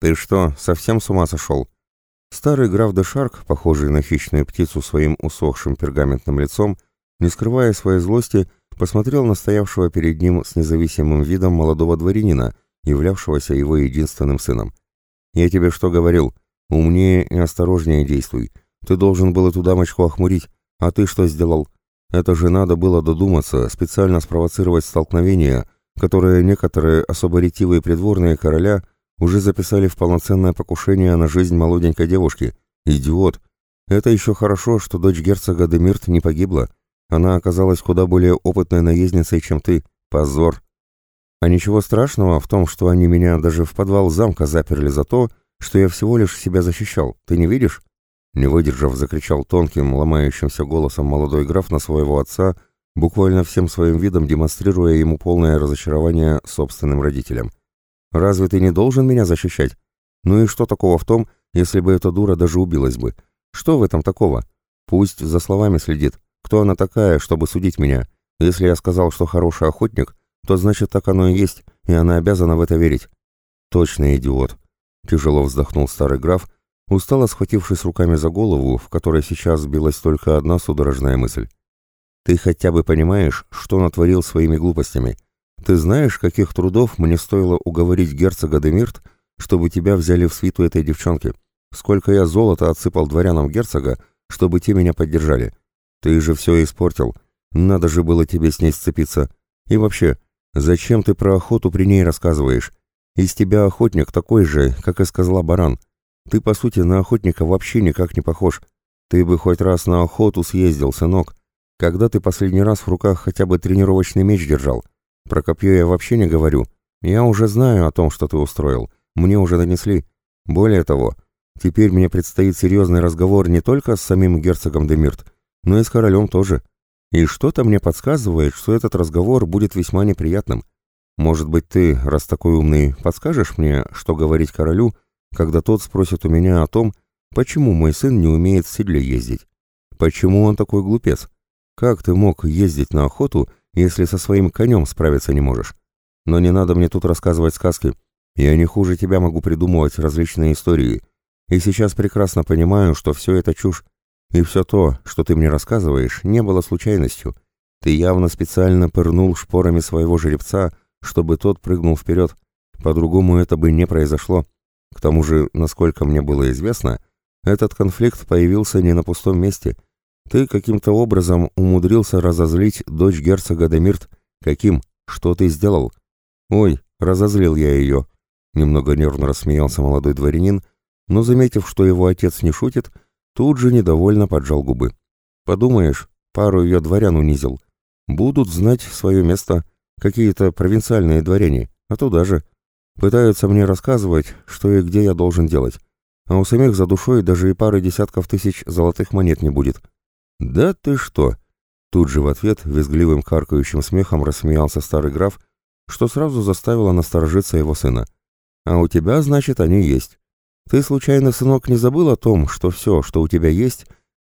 «Ты что, совсем с ума сошел?» Старый граф де Шарк, похожий на хищную птицу своим усохшим пергаментным лицом, не скрывая своей злости, посмотрел на стоявшего перед ним с независимым видом молодого дворянина, являвшегося его единственным сыном. «Я тебе что говорил? Умнее и осторожнее действуй. Ты должен был эту дамочку охмурить, а ты что сделал? Это же надо было додуматься, специально спровоцировать столкновение, которое некоторые особо ретивые придворные короля уже записали в полноценное покушение на жизнь молоденькой девушки. Идиот! Это еще хорошо, что дочь герцога Демирт не погибла. Она оказалась куда более опытной наездницей, чем ты. Позор! А ничего страшного в том, что они меня даже в подвал замка заперли за то, что я всего лишь себя защищал. Ты не видишь? Не выдержав, закричал тонким, ломающимся голосом молодой граф на своего отца, буквально всем своим видом демонстрируя ему полное разочарование собственным родителям. «Разве ты не должен меня защищать? Ну и что такого в том, если бы эта дура даже убилась бы? Что в этом такого? Пусть за словами следит. Кто она такая, чтобы судить меня? Если я сказал, что хороший охотник, то значит так оно и есть, и она обязана в это верить». «Точно идиот», — тяжело вздохнул старый граф, устало схватившись руками за голову, в которой сейчас сбилась только одна судорожная мысль. «Ты хотя бы понимаешь, что натворил своими глупостями? Ты знаешь, каких трудов мне стоило уговорить герцога Демирт, чтобы тебя взяли в свиту этой девчонки? Сколько я золота отсыпал дворянам герцога, чтобы те меня поддержали? Ты же все испортил. Надо же было тебе с ней сцепиться. И вообще, зачем ты про охоту при ней рассказываешь? Из тебя охотник такой же, как из козла баран. Ты, по сути, на охотника вообще никак не похож. Ты бы хоть раз на охоту съездил, сынок. Когда ты последний раз в руках хотя бы тренировочный меч держал? Про копье я вообще не говорю. Я уже знаю о том, что ты устроил. Мне уже донесли. Более того, теперь мне предстоит серьезный разговор не только с самим герцогом Демирт, но и с королем тоже. И что-то мне подсказывает, что этот разговор будет весьма неприятным. Может быть, ты, раз такой умный, подскажешь мне, что говорить королю, когда тот спросит у меня о том, почему мой сын не умеет в седле ездить. Почему он такой глупец? Как ты мог ездить на охоту, если со своим конем справиться не можешь? Но не надо мне тут рассказывать сказки. Я не хуже тебя могу придумывать различные истории. И сейчас прекрасно понимаю, что все это чушь. И все то, что ты мне рассказываешь, не было случайностью. Ты явно специально пырнул шпорами своего жеребца, чтобы тот прыгнул вперед. По-другому это бы не произошло. К тому же, насколько мне было известно, этот конфликт появился не на пустом месте. Ты каким-то образом умудрился разозлить дочь герцога Демирт. Каким? Что ты сделал? Ой, разозлил я ее. Немного нервно рассмеялся молодой дворянин, но, заметив, что его отец не шутит, тут же недовольно поджал губы. Подумаешь, пару ее дворян унизил. Будут знать свое место какие-то провинциальные дворяне, а туда же. Пытаются мне рассказывать, что и где я должен делать. А у самих за душой даже и пары десятков тысяч золотых монет не будет. Да ты что? Тут же в ответ визгливым каркающим смехом рассмеялся старый граф, что сразу заставило насторожиться его сына. А у тебя, значит, они есть. Ты случайно, сынок, не забыл о том, что все, что у тебя есть,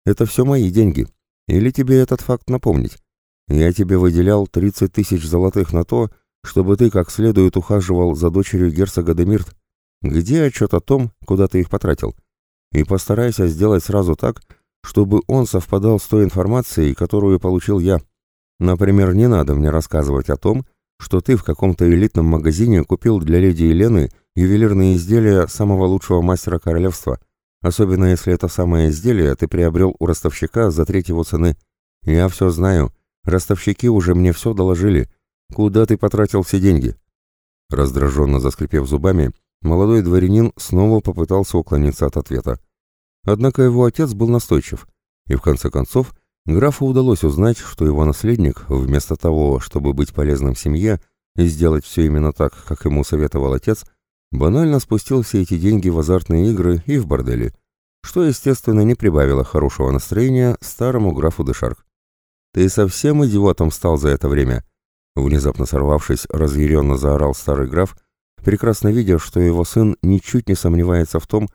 это все мои деньги? Или тебе этот факт напомнить? Я тебе выделял 30 тысяч золотых на то, чтобы ты как следует ухаживал за дочерью герцога Демирт. Где отчет о том, куда ты их потратил? И постарайся сделать сразу так, чтобы он совпадал с той информацией, которую получил я. Например, не надо мне рассказывать о том, что ты в каком-то элитном магазине купил для леди Елены ювелирные изделия самого лучшего мастера королевства, особенно если это самое изделие ты приобрел у ростовщика за треть его цены. Я все знаю, ростовщики уже мне все доложили, «Куда ты потратил все деньги?» Раздраженно заскрипев зубами, молодой дворянин снова попытался уклониться от ответа. Однако его отец был настойчив, и в конце концов графу удалось узнать, что его наследник, вместо того, чтобы быть полезным семье и сделать все именно так, как ему советовал отец, банально спустил все эти деньги в азартные игры и в бордели, что, естественно, не прибавило хорошего настроения старому графу Дешарк. «Ты совсем идиотом стал за это время», Внезапно сорвавшись, разъяренно заорал старый граф, прекрасно видя, что его сын ничуть не сомневается в том, что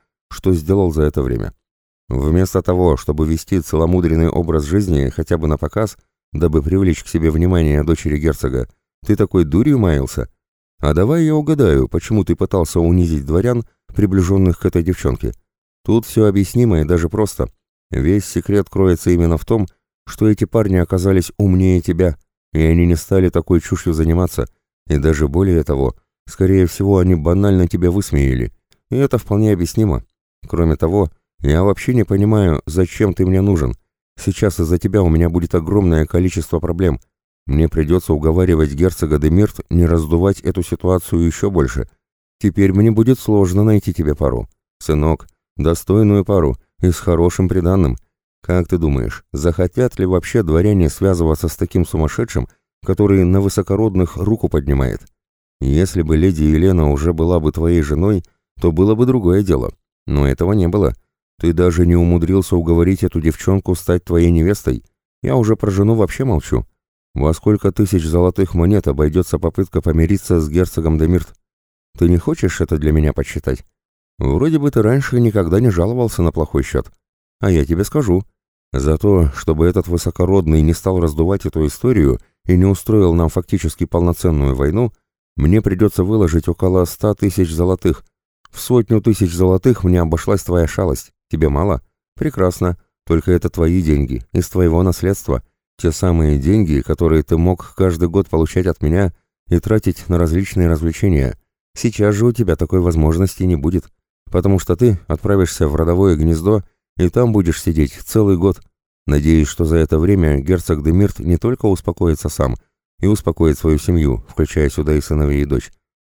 сделал за это время. Вместо того, чтобы вести целомудренный образ жизни хотя бы на показ, дабы привлечь к себе внимание дочери герцога, ты такой дурью маялся? А давай я угадаю, почему ты пытался унизить дворян, приближенных к этой девчонке. Тут все объяснимо и даже просто. Весь секрет кроется именно в том, что эти парни оказались умнее тебя, и они не стали такой чушью заниматься, и даже более того, скорее всего, они банально тебя высмеяли, и это вполне объяснимо. Кроме того, я вообще не понимаю, зачем ты мне нужен. Сейчас из-за тебя у меня будет огромное количество проблем. Мне придется уговаривать герцога Демирт не раздувать эту ситуацию еще больше. Теперь мне будет сложно найти тебе пару. Сынок, достойную пару и с хорошим приданным. Как ты думаешь, захотят ли вообще дворяне связываться с таким сумасшедшим, который на высокородных руку поднимает? Если бы леди Елена уже была бы твоей женой, то было бы другое дело. Но этого не было. Ты даже не умудрился уговорить эту девчонку стать твоей невестой. Я уже про жену вообще молчу. Во сколько тысяч золотых монет обойдется попытка помириться с герцогом Демирт? Ты не хочешь это для меня подсчитать? Вроде бы ты раньше никогда не жаловался на плохой счет. А я тебе скажу. За то, чтобы этот высокородный не стал раздувать эту историю и не устроил нам фактически полноценную войну, мне придется выложить около ста тысяч золотых. В сотню тысяч золотых мне обошлась твоя шалость. Тебе мало? Прекрасно. Только это твои деньги, из твоего наследства. Те самые деньги, которые ты мог каждый год получать от меня и тратить на различные развлечения. Сейчас же у тебя такой возможности не будет, потому что ты отправишься в родовое гнездо и там будешь сидеть целый год. Надеюсь, что за это время герцог Демирт не только успокоится сам и успокоит свою семью, включая сюда и сыновей и дочь,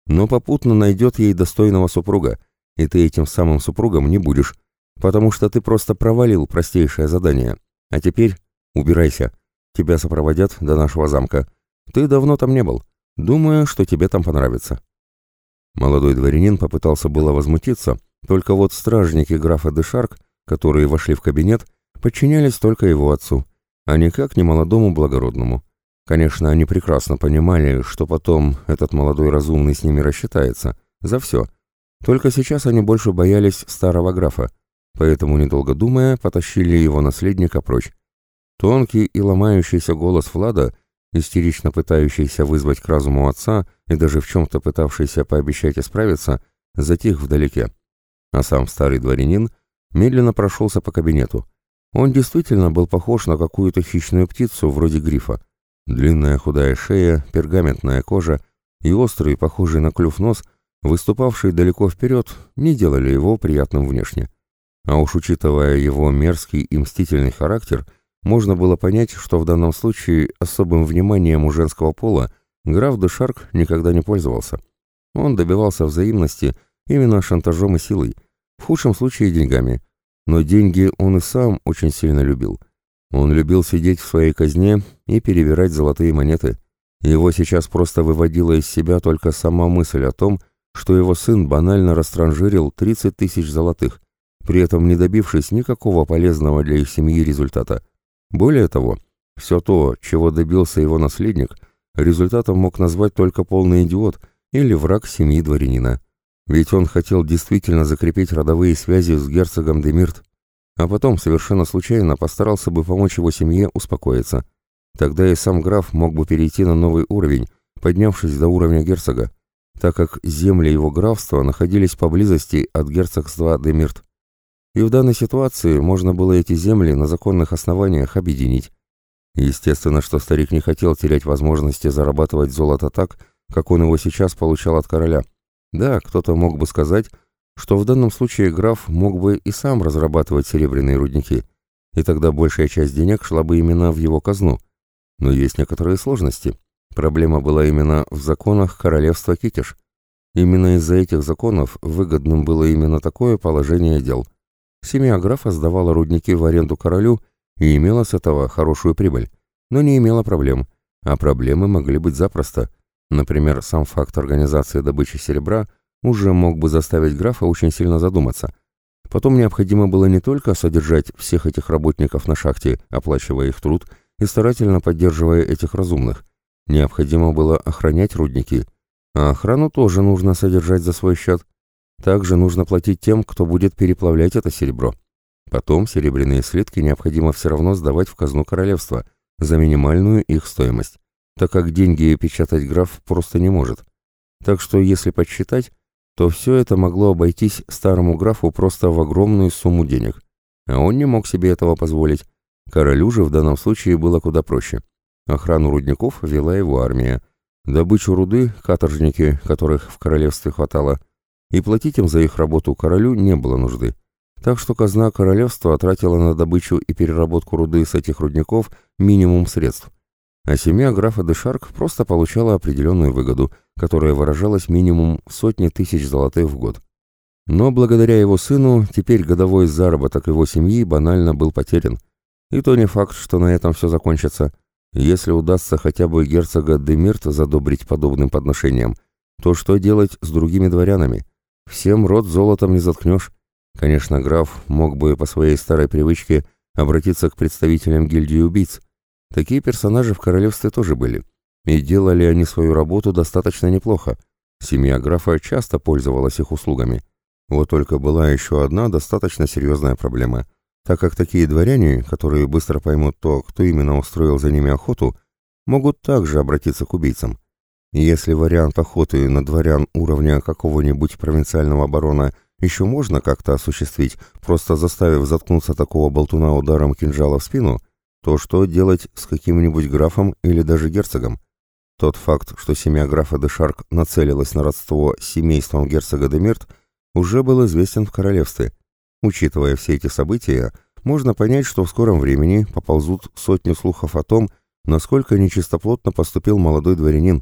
но попутно найдет ей достойного супруга, и ты этим самым супругом не будешь, потому что ты просто провалил простейшее задание. А теперь убирайся. Тебя сопроводят до нашего замка. Ты давно там не был. Думаю, что тебе там понравится». Молодой дворянин попытался было возмутиться, только вот стражники графа Дешарк, которые вошли в кабинет, подчинялись только его отцу, а никак не молодому благородному. Конечно, они прекрасно понимали, что потом этот молодой разумный с ними рассчитается. За все. Только сейчас они больше боялись старого графа, поэтому, недолго думая, потащили его наследника прочь. Тонкий и ломающийся голос Влада, истерично пытающийся вызвать к разуму отца и даже в чем-то пытавшийся пообещать исправиться, затих вдалеке. А сам старый дворянин медленно прошелся по кабинету. Он действительно был похож на какую-то хищную птицу вроде грифа. Длинная худая шея, пергаментная кожа и острый, похожий на клюв нос, выступавший далеко вперед, не делали его приятным внешне. А уж учитывая его мерзкий и мстительный характер, можно было понять, что в данном случае особым вниманием у женского пола граф де Шарк никогда не пользовался. Он добивался взаимности именно шантажом и силой, в худшем случае деньгами. Но деньги он и сам очень сильно любил. Он любил сидеть в своей казне и перебирать золотые монеты. Его сейчас просто выводила из себя только сама мысль о том, что его сын банально растранжирил 30 тысяч золотых, при этом не добившись никакого полезного для их семьи результата. Более того, все то, чего добился его наследник, результатом мог назвать только полный идиот или враг семьи дворянина. Ведь он хотел действительно закрепить родовые связи с герцогом Демирт, а потом совершенно случайно постарался бы помочь его семье успокоиться. Тогда и сам граф мог бы перейти на новый уровень, поднявшись до уровня герцога, так как земли его графства находились поблизости от герцогства Демирт и в данной ситуации можно было эти земли на законных основаниях объединить. Естественно, что старик не хотел терять возможности зарабатывать золото так, как он его сейчас получал от короля. Да, кто-то мог бы сказать, что в данном случае граф мог бы и сам разрабатывать серебряные рудники, и тогда большая часть денег шла бы именно в его казну. Но есть некоторые сложности. Проблема была именно в законах королевства Китиш. Именно из-за этих законов выгодным было именно такое положение дел. Семья графа сдавала рудники в аренду королю и имела с этого хорошую прибыль, но не имела проблем, а проблемы могли быть запросто. Например, сам факт организации добычи серебра уже мог бы заставить графа очень сильно задуматься. Потом необходимо было не только содержать всех этих работников на шахте, оплачивая их труд и старательно поддерживая этих разумных. Необходимо было охранять рудники, а охрану тоже нужно содержать за свой счет. Также нужно платить тем, кто будет переплавлять это серебро. Потом серебряные слитки необходимо все равно сдавать в казну королевства за минимальную их стоимость, так как деньги печатать граф просто не может. Так что, если подсчитать, то все это могло обойтись старому графу просто в огромную сумму денег. А он не мог себе этого позволить. Королю же в данном случае было куда проще. Охрану рудников вела его армия. Добычу руды – каторжники, которых в королевстве хватало. И платить им за их работу королю не было нужды. Так что казна королевства тратила на добычу и переработку руды с этих рудников минимум средств. А семья графа де просто получала определенную выгоду, которая выражалась минимум в сотни тысяч золотых в год. Но благодаря его сыну теперь годовой заработок его семьи банально был потерян. И то не факт, что на этом все закончится. Если удастся хотя бы герцога Демирт задобрить подобным подношением, то что делать с другими дворянами? Всем рот золотом не заткнешь. Конечно, граф мог бы по своей старой привычке обратиться к представителям гильдии убийц. Такие персонажи в королевстве тоже были. И делали они свою работу достаточно неплохо. Семья графа часто пользовалась их услугами. Вот только была еще одна достаточно серьезная проблема. Так как такие дворяне, которые быстро поймут то, кто именно устроил за ними охоту, могут также обратиться к убийцам. если вариант охоты на дворян уровня какого-нибудь провинциального барона еще можно как-то осуществить, просто заставив заткнуться такого болтуна ударом кинжала в спину, то что делать с каким-нибудь графом или даже герцогом? Тот факт, что семья графа де Шарк нацелилась на родство с семейством герцога де Мирт, уже был известен в королевстве. Учитывая все эти события, можно понять, что в скором времени поползут сотни слухов о том, насколько нечистоплотно поступил молодой дворянин.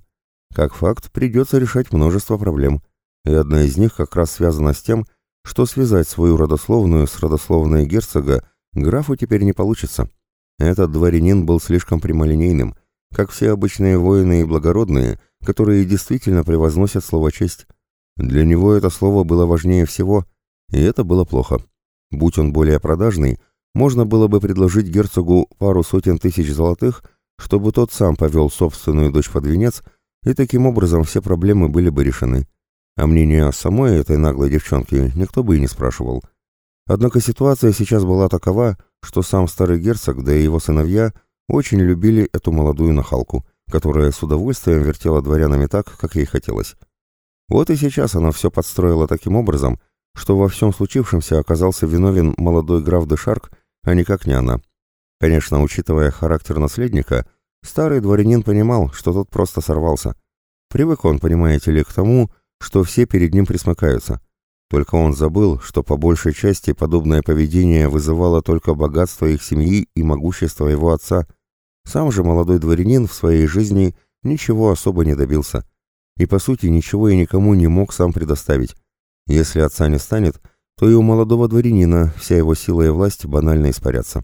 Как факт, придется решать множество проблем – и одна из них как раз связана с тем, что связать свою родословную с родословной герцога графу теперь не получится. Этот дворянин был слишком прямолинейным, как все обычные воины и благородные, которые действительно превозносят слово «честь». Для него это слово было важнее всего, и это было плохо. Будь он более продажный, можно было бы предложить герцогу пару сотен тысяч золотых, чтобы тот сам повел собственную дочь под венец, и таким образом все проблемы были бы решены. А мнение о самой этой наглой девчонке никто бы и не спрашивал. Однако ситуация сейчас была такова, что сам старый герцог, да и его сыновья очень любили эту молодую нахалку, которая с удовольствием вертела дворянами так, как ей хотелось. Вот и сейчас она все подстроила таким образом, что во всем случившемся оказался виновен молодой граф де Шарк, а никак не она. Конечно, учитывая характер наследника, старый дворянин понимал, что тот просто сорвался. Привык он, понимаете ли, к тому, что все перед ним присмыкаются. Только он забыл, что по большей части подобное поведение вызывало только богатство их семьи и могущество его отца. Сам же молодой дворянин в своей жизни ничего особо не добился. И по сути ничего и никому не мог сам предоставить. Если отца не станет, то и у молодого дворянина вся его сила и власть банально испарятся.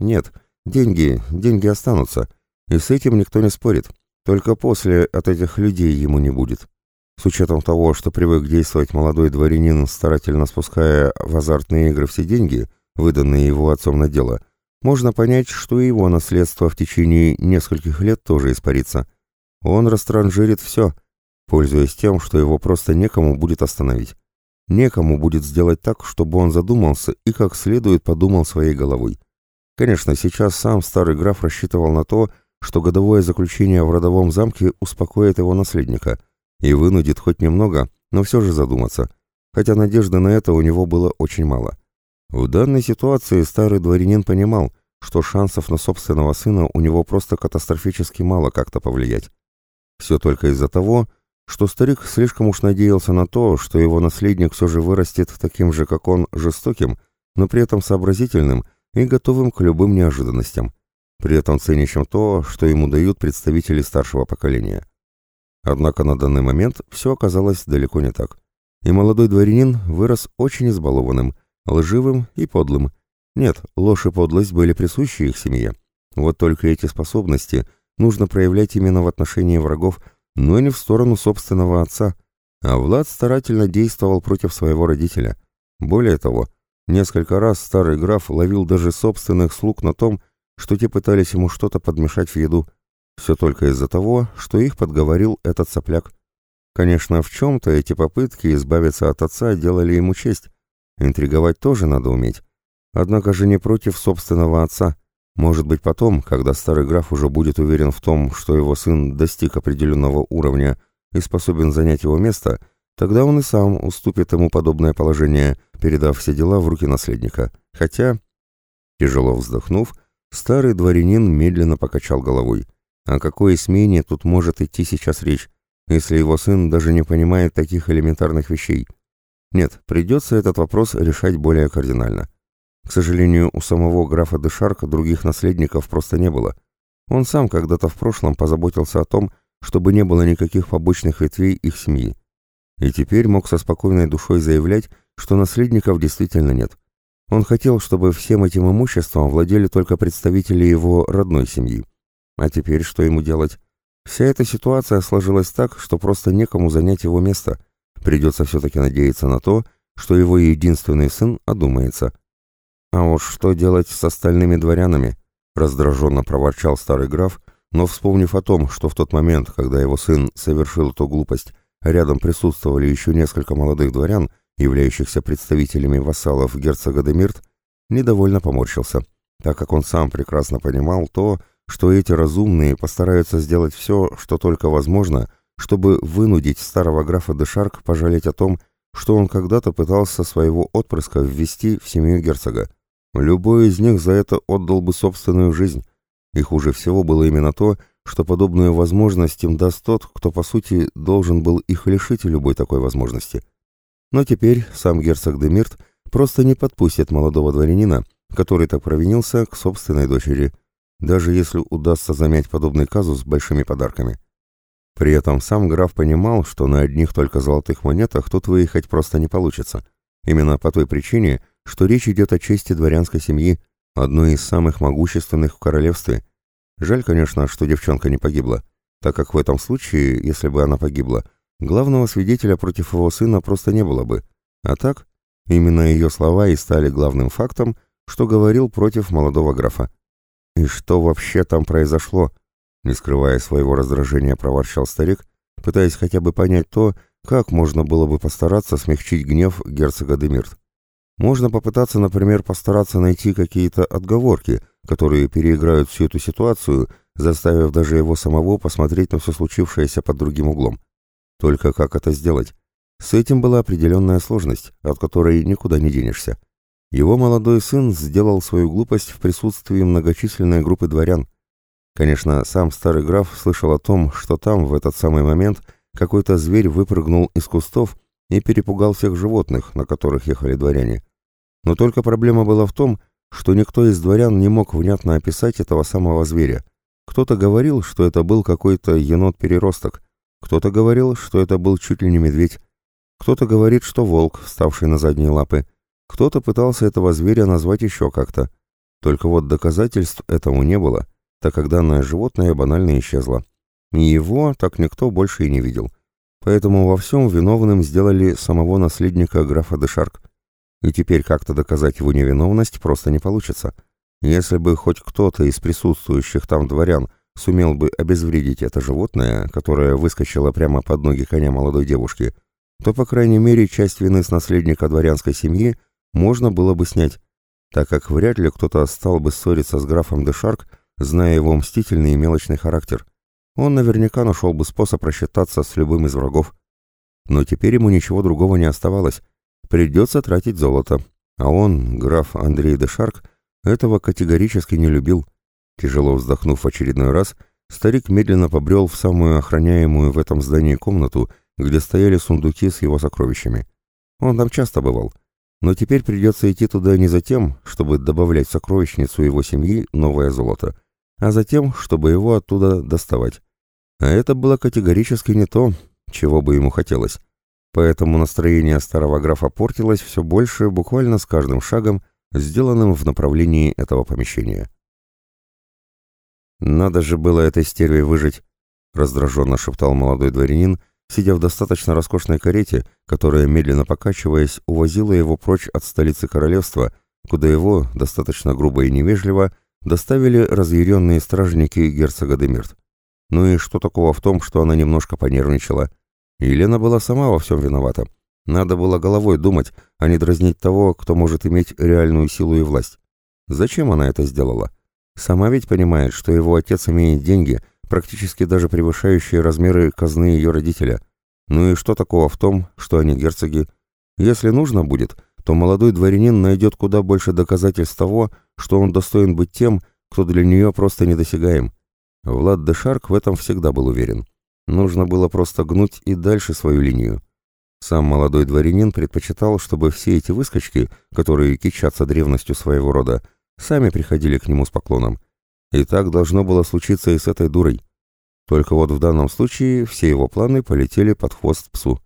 Нет, деньги, деньги останутся, и с этим никто не спорит. Только после от этих людей ему не будет. С учетом того, что привык действовать молодой дворянин, старательно спуская в азартные игры все деньги, выданные его отцом на дело, можно понять, что и его наследство в течение нескольких лет тоже испарится. Он растранжирит все, пользуясь тем, что его просто некому будет остановить. Некому будет сделать так, чтобы он задумался и как следует подумал своей головой. Конечно, сейчас сам старый граф рассчитывал на то, что годовое заключение в родовом замке успокоит его наследника – и вынудит хоть немного, но все же задуматься, хотя надежды на это у него было очень мало. В данной ситуации старый дворянин понимал, что шансов на собственного сына у него просто катастрофически мало как-то повлиять. Все только из-за того, что старик слишком уж надеялся на то, что его наследник все же вырастет таким же, как он, жестоким, но при этом сообразительным и готовым к любым неожиданностям, при этом ценящим то, что ему дают представители старшего поколения. Однако на данный момент все оказалось далеко не так. И молодой дворянин вырос очень избалованным, лживым и подлым. Нет, ложь и подлость были присущи их семье. Вот только эти способности нужно проявлять именно в отношении врагов, но не в сторону собственного отца. А Влад старательно действовал против своего родителя. Более того, несколько раз старый граф ловил даже собственных слуг на том, что те пытались ему что-то подмешать в еду, все только из-за того, что их подговорил этот сопляк. Конечно, в чем-то эти попытки избавиться от отца делали ему честь. Интриговать тоже надо уметь. Однако же не против собственного отца. Может быть потом, когда старый граф уже будет уверен в том, что его сын достиг определенного уровня и способен занять его место, Тогда он и сам уступит ему подобное положение, передав все дела в руки наследника. Хотя, тяжело вздохнув, старый дворянин медленно покачал головой. О какой смене тут может идти сейчас речь, если его сын даже не понимает таких элементарных вещей? Нет, придется этот вопрос решать более кардинально. К сожалению, у самого графа Дешарка других наследников просто не было. Он сам когда-то в прошлом позаботился о том, чтобы не было никаких побочных ветвей их семьи. И теперь мог со спокойной душой заявлять, что наследников действительно нет. Он хотел, чтобы всем этим имуществом владели только представители его родной семьи. А теперь что ему делать? Вся эта ситуация сложилась так, что просто некому занять его место. Придется все-таки надеяться на то, что его единственный сын одумается. А уж что делать с остальными дворянами? Раздраженно проворчал старый граф, но вспомнив о том, что в тот момент, когда его сын совершил эту глупость, рядом присутствовали еще несколько молодых дворян, являющихся представителями вассалов герцога Демирт, недовольно поморщился, так как он сам прекрасно понимал то, что эти разумные постараются сделать все, что только возможно, чтобы вынудить старого графа Дешарк пожалеть о том, что он когда-то пытался своего отпрыска ввести в семью герцога. Любой из них за это отдал бы собственную жизнь. И хуже всего было именно то, что подобную возможность им даст тот, кто, по сути, должен был их лишить любой такой возможности. Но теперь сам герцог Демирт просто не подпустит молодого дворянина, который так провинился, к собственной дочери – даже если удастся замять подобный казус большими подарками. При этом сам граф понимал, что на одних только золотых монетах тут выехать просто не получится. Именно по той причине, что речь идет о чести дворянской семьи, одной из самых могущественных в королевстве. Жаль, конечно, что девчонка не погибла, так как в этом случае, если бы она погибла, главного свидетеля против его сына просто не было бы. А так, именно ее слова и стали главным фактом, что говорил против молодого графа. «И что вообще там произошло?» Не скрывая своего раздражения, проворчал старик, пытаясь хотя бы понять то, как можно было бы постараться смягчить гнев герцога Демирт. Можно попытаться, например, постараться найти какие-то отговорки, которые переиграют всю эту ситуацию, заставив даже его самого посмотреть на все случившееся под другим углом. Только как это сделать? С этим была определенная сложность, от которой никуда не денешься. Его молодой сын сделал свою глупость в присутствии многочисленной группы дворян. Конечно, сам старый граф слышал о том, что там, в этот самый момент, какой-то зверь выпрыгнул из кустов и перепугал всех животных, на которых ехали дворяне. Но только проблема была в том, что никто из дворян не мог внятно описать этого самого зверя. Кто-то говорил, что это был какой-то енот-переросток, кто-то говорил, что это был чуть ли не медведь, кто-то говорит, что волк, вставший на задние лапы, кто-то пытался этого зверя назвать еще как-то. Только вот доказательств этому не было, так как данное животное банально исчезло. И его так никто больше и не видел. Поэтому во всем виновным сделали самого наследника графа Дешарк. И теперь как-то доказать его невиновность просто не получится. Если бы хоть кто-то из присутствующих там дворян сумел бы обезвредить это животное, которое выскочило прямо под ноги коня молодой девушки, то, по крайней мере, часть вины с наследника дворянской семьи можно было бы снять, так как вряд ли кто-то стал бы ссориться с графом де Шарк, зная его мстительный и мелочный характер. Он наверняка нашел бы способ рассчитаться с любым из врагов. Но теперь ему ничего другого не оставалось. Придется тратить золото. А он, граф Андрей де Шарк, этого категорически не любил. Тяжело вздохнув в очередной раз, старик медленно побрел в самую охраняемую в этом здании комнату, где стояли сундуки с его сокровищами. Он там часто бывал. Но теперь придется идти туда не за тем, чтобы добавлять в сокровищницу его семьи новое золото, а за тем, чтобы его оттуда доставать. А это было категорически не то, чего бы ему хотелось. Поэтому настроение старого графа портилось все больше буквально с каждым шагом, сделанным в направлении этого помещения. «Надо же было этой стерве выжить», — раздраженно шептал молодой дворянин, — сидя в достаточно роскошной карете, которая, медленно покачиваясь, увозила его прочь от столицы королевства, куда его, достаточно грубо и невежливо, доставили разъяренные стражники герцога Демирт. Ну и что такого в том, что она немножко понервничала? Елена была сама во всем виновата. Надо было головой думать, а не дразнить того, кто может иметь реальную силу и власть. Зачем она это сделала? Сама ведь понимает, что его отец имеет деньги – практически даже превышающие размеры казны ее родителя. Ну и что такого в том, что они герцоги? Если нужно будет, то молодой дворянин найдет куда больше доказательств того, что он достоин быть тем, кто для нее просто недосягаем. Влад де Шарк в этом всегда был уверен. Нужно было просто гнуть и дальше свою линию. Сам молодой дворянин предпочитал, чтобы все эти выскочки, которые кичатся древностью своего рода, сами приходили к нему с поклоном. И так должно было случиться и с этой дурой. Только вот в данном случае все его планы полетели под хвост псу.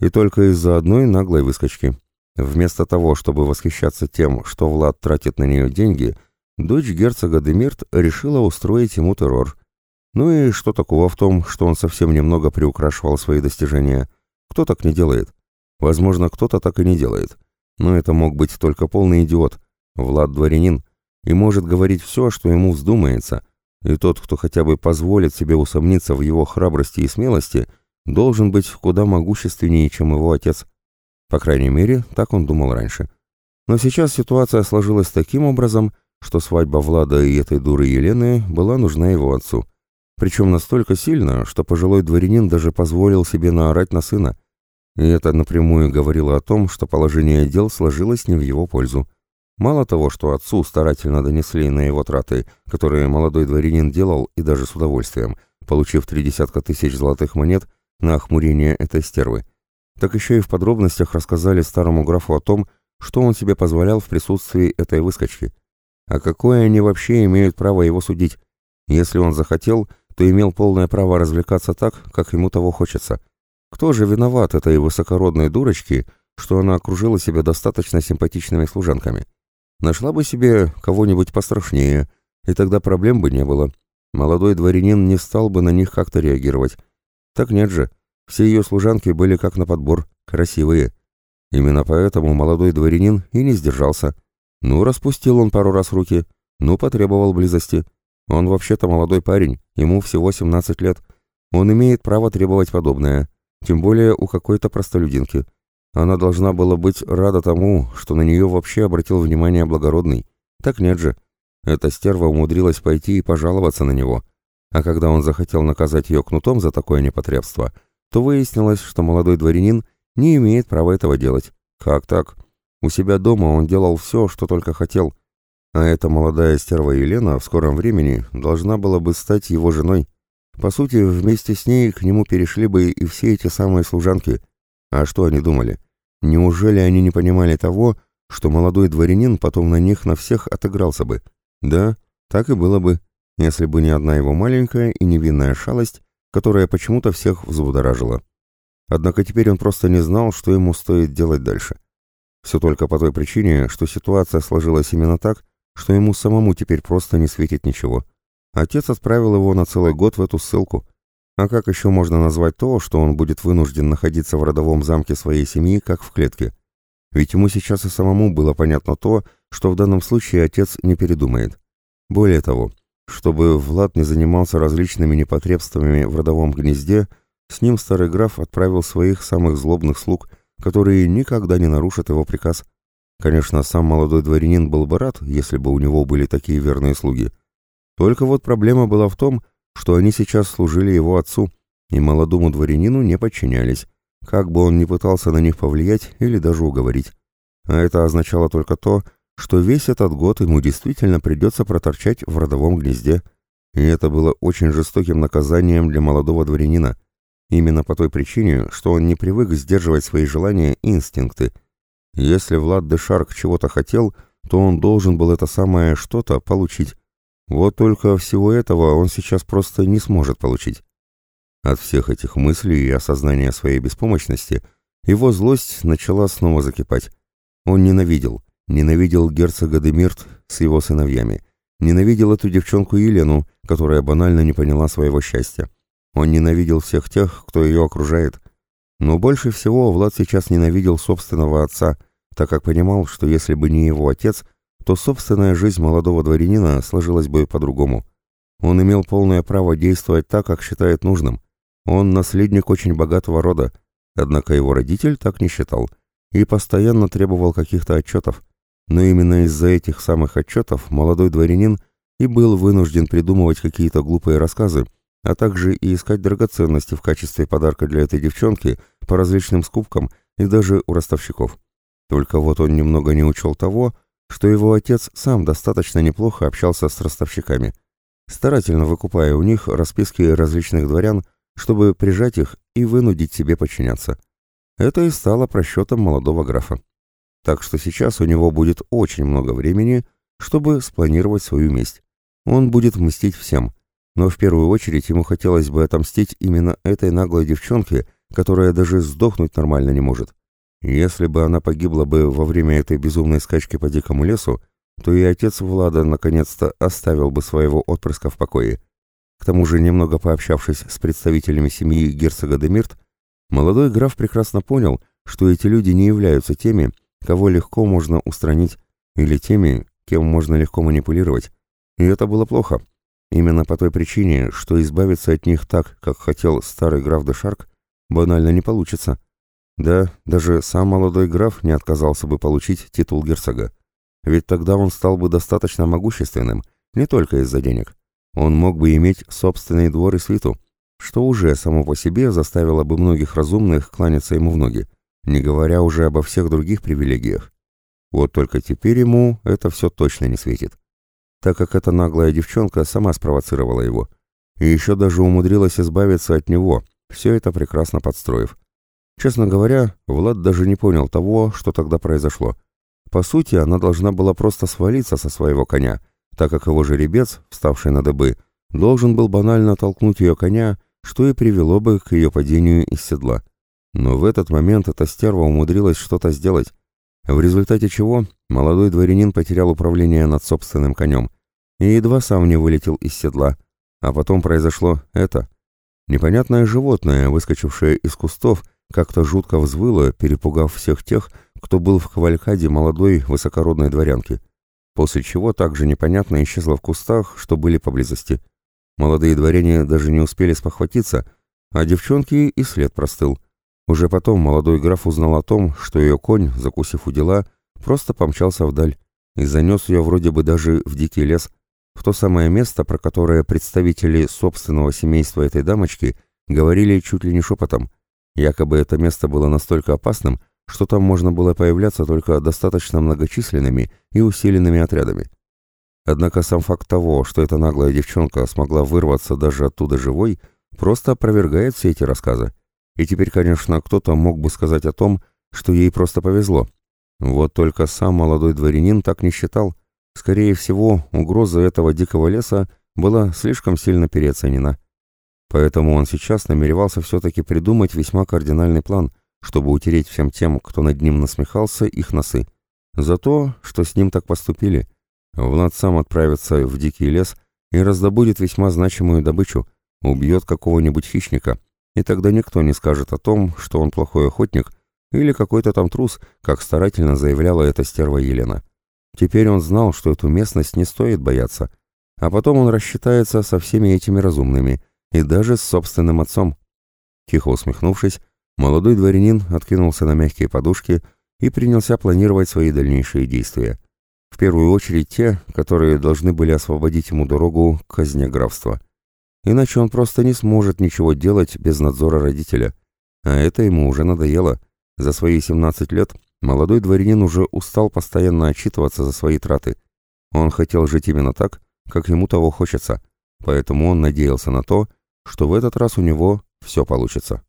И только из-за одной наглой выскочки. Вместо того, чтобы восхищаться тем, что Влад тратит на нее деньги, дочь герцога Демирт решила устроить ему террор. Ну и что такого в том, что он совсем немного приукрашивал свои достижения – кто так не делает? Возможно, кто-то так и не делает. Но это мог быть только полный идиот, Влад дворянин, и может говорить все, что ему вздумается. И тот, кто хотя бы позволит себе усомниться в его храбрости и смелости, должен быть куда могущественнее, чем его отец. По крайней мере, так он думал раньше. Но сейчас ситуация сложилась таким образом, что свадьба Влада и этой дуры Елены была нужна его отцу. Причем настолько сильно, что пожилой дворянин даже позволил себе наорать на сына. И это напрямую говорило о том, что положение дел сложилось не в его пользу. Мало того, что отцу старательно донесли на его траты, которые молодой дворянин делал и даже с удовольствием, получив три десятка тысяч золотых монет на охмурение этой стервы, так еще и в подробностях рассказали старому графу о том, что он себе позволял в присутствии этой выскочки. А какое они вообще имеют право его судить? Если он захотел, то имел полное право развлекаться так, как ему того хочется. Кто же виноват этой высокородной дурочке, что она окружила себя достаточно симпатичными служанками? Нашла бы себе кого-нибудь пострашнее, и тогда проблем бы не было. Молодой дворянин не стал бы на них как-то реагировать. Так нет же, все ее служанки были как на подбор, красивые. Именно поэтому молодой дворянин и не сдержался. Ну, распустил он пару раз руки, ну, потребовал близости. Он вообще-то молодой парень, ему всего 17 лет. Он имеет право требовать подобное, тем более у какой-то простолюдинки. Она должна была быть рада тому, что на нее вообще обратил внимание благородный. Так нет же. Эта стерва умудрилась пойти и пожаловаться на него. А когда он захотел наказать ее кнутом за такое непотребство, то выяснилось, что молодой дворянин не имеет права этого делать. Как так? У себя дома он делал все, что только хотел, а эта молодая стерва Елена в скором времени должна была бы стать его женой. По сути, вместе с ней к нему перешли бы и все эти самые служанки. А что они думали? Неужели они не понимали того, что молодой дворянин потом на них на всех отыгрался бы? Да, так и было бы, если бы не одна его маленькая и невинная шалость, которая почему-то всех взбудоражила. Однако теперь он просто не знал, что ему стоит делать дальше. Все только по той причине, что ситуация сложилась именно так, что ему самому теперь просто не светит ничего. Отец отправил его на целый год в эту ссылку. А как еще можно назвать то, что он будет вынужден находиться в родовом замке своей семьи, как в клетке? Ведь ему сейчас и самому было понятно то, что в данном случае отец не передумает. Более того, чтобы Влад не занимался различными непотребствами в родовом гнезде, с ним старый граф отправил своих самых злобных слуг, которые никогда не нарушат его приказ – Конечно, сам молодой дворянин был бы рад, если бы у него были такие верные слуги. Только вот проблема была в том, что они сейчас служили его отцу, и молодому дворянину не подчинялись, как бы он ни пытался на них повлиять или даже уговорить. А это означало только то, что весь этот год ему действительно придется проторчать в родовом гнезде. И это было очень жестоким наказанием для молодого дворянина. Именно по той причине, что он не привык сдерживать свои желания и инстинкты – если Влад де Шарк чего-то хотел, то он должен был это самое что-то получить. Вот только всего этого он сейчас просто не сможет получить. От всех этих мыслей и осознания своей беспомощности его злость начала снова закипать. Он ненавидел, ненавидел герцога Демирт с его сыновьями, ненавидел эту девчонку Елену, которая банально не поняла своего счастья. Он ненавидел всех тех, кто ее окружает. Но больше всего Влад сейчас ненавидел собственного отца – так как понимал, что если бы не его отец, то собственная жизнь молодого дворянина сложилась бы по-другому. Он имел полное право действовать так, как считает нужным. Он наследник очень богатого рода, однако его родитель так не считал и постоянно требовал каких-то отчетов. Но именно из-за этих самых отчетов молодой дворянин и был вынужден придумывать какие-то глупые рассказы, а также и искать драгоценности в качестве подарка для этой девчонки по различным скупкам и даже у ростовщиков. Только вот он немного не учел того, что его отец сам достаточно неплохо общался с ростовщиками, старательно выкупая у них расписки различных дворян, чтобы прижать их и вынудить себе подчиняться. Это и стало просчетом молодого графа. Так что сейчас у него будет очень много времени, чтобы спланировать свою месть. Он будет мстить всем, но в первую очередь ему хотелось бы отомстить именно этой наглой девчонке, которая даже сдохнуть нормально не может. Если бы она погибла бы во время этой безумной скачки по дикому лесу, то и отец Влада наконец-то оставил бы своего отпрыска в покое. К тому же, немного пообщавшись с представителями семьи герцога Демирт, молодой граф прекрасно понял, что эти люди не являются теми, кого легко можно устранить, или теми, кем можно легко манипулировать. И это было плохо. Именно по той причине, что избавиться от них так, как хотел старый граф де Шарк, банально не получится. Да, даже сам молодой граф не отказался бы получить титул герцога. Ведь тогда он стал бы достаточно могущественным, не только из-за денег. Он мог бы иметь собственный двор и свиту, что уже само по себе заставило бы многих разумных кланяться ему в ноги, не говоря уже обо всех других привилегиях. Вот только теперь ему это все точно не светит, так как эта наглая девчонка сама спровоцировала его, и еще даже умудрилась избавиться от него, все это прекрасно подстроив. Честно говоря, Влад даже не понял того, что тогда произошло. По сути, она должна была просто свалиться со своего коня, так как его жеребец, вставший на дыбы, должен был банально толкнуть ее коня, что и привело бы к ее падению из седла. Но в этот момент эта стерва умудрилась что-то сделать, в результате чего молодой дворянин потерял управление над собственным конем и едва сам не вылетел из седла. А потом произошло это. Непонятное животное, выскочившее из кустов, как-то жутко взвыло, перепугав всех тех, кто был в кавалькаде молодой высокородной дворянки, после чего также непонятно исчезло в кустах, что были поблизости. Молодые дворяне даже не успели спохватиться, а девчонки и след простыл. Уже потом молодой граф узнал о том, что ее конь, закусив у дела, просто помчался вдаль и занес ее вроде бы даже в дикий лес, в то самое место, про которое представители собственного семейства этой дамочки говорили чуть ли не шепотом – Якобы это место было настолько опасным, что там можно было появляться только достаточно многочисленными и усиленными отрядами. Однако сам факт того, что эта наглая девчонка смогла вырваться даже оттуда живой, просто опровергает все эти рассказы. И теперь, конечно, кто-то мог бы сказать о том, что ей просто повезло. Вот только сам молодой дворянин так не считал. Скорее всего, угроза этого дикого леса была слишком сильно переоценена. Поэтому он сейчас намеревался все-таки придумать весьма кардинальный план, чтобы утереть всем тем, кто над ним насмехался, их носы. За то, что с ним так поступили. Влад сам отправится в дикий лес и раздобудет весьма значимую добычу, убьет какого-нибудь хищника, и тогда никто не скажет о том, что он плохой охотник или какой-то там трус, как старательно заявляла эта стерва Елена. Теперь он знал, что эту местность не стоит бояться, а потом он рассчитается со всеми этими разумными – и даже с собственным отцом. Тихо усмехнувшись, молодой дворянин откинулся на мягкие подушки и принялся планировать свои дальнейшие действия. В первую очередь те, которые должны были освободить ему дорогу к казне графства. Иначе он просто не сможет ничего делать без надзора родителя. А это ему уже надоело. За свои 17 лет молодой дворянин уже устал постоянно отчитываться за свои траты. Он хотел жить именно так, как ему того хочется, поэтому он надеялся на то, что в этот раз у него все получится.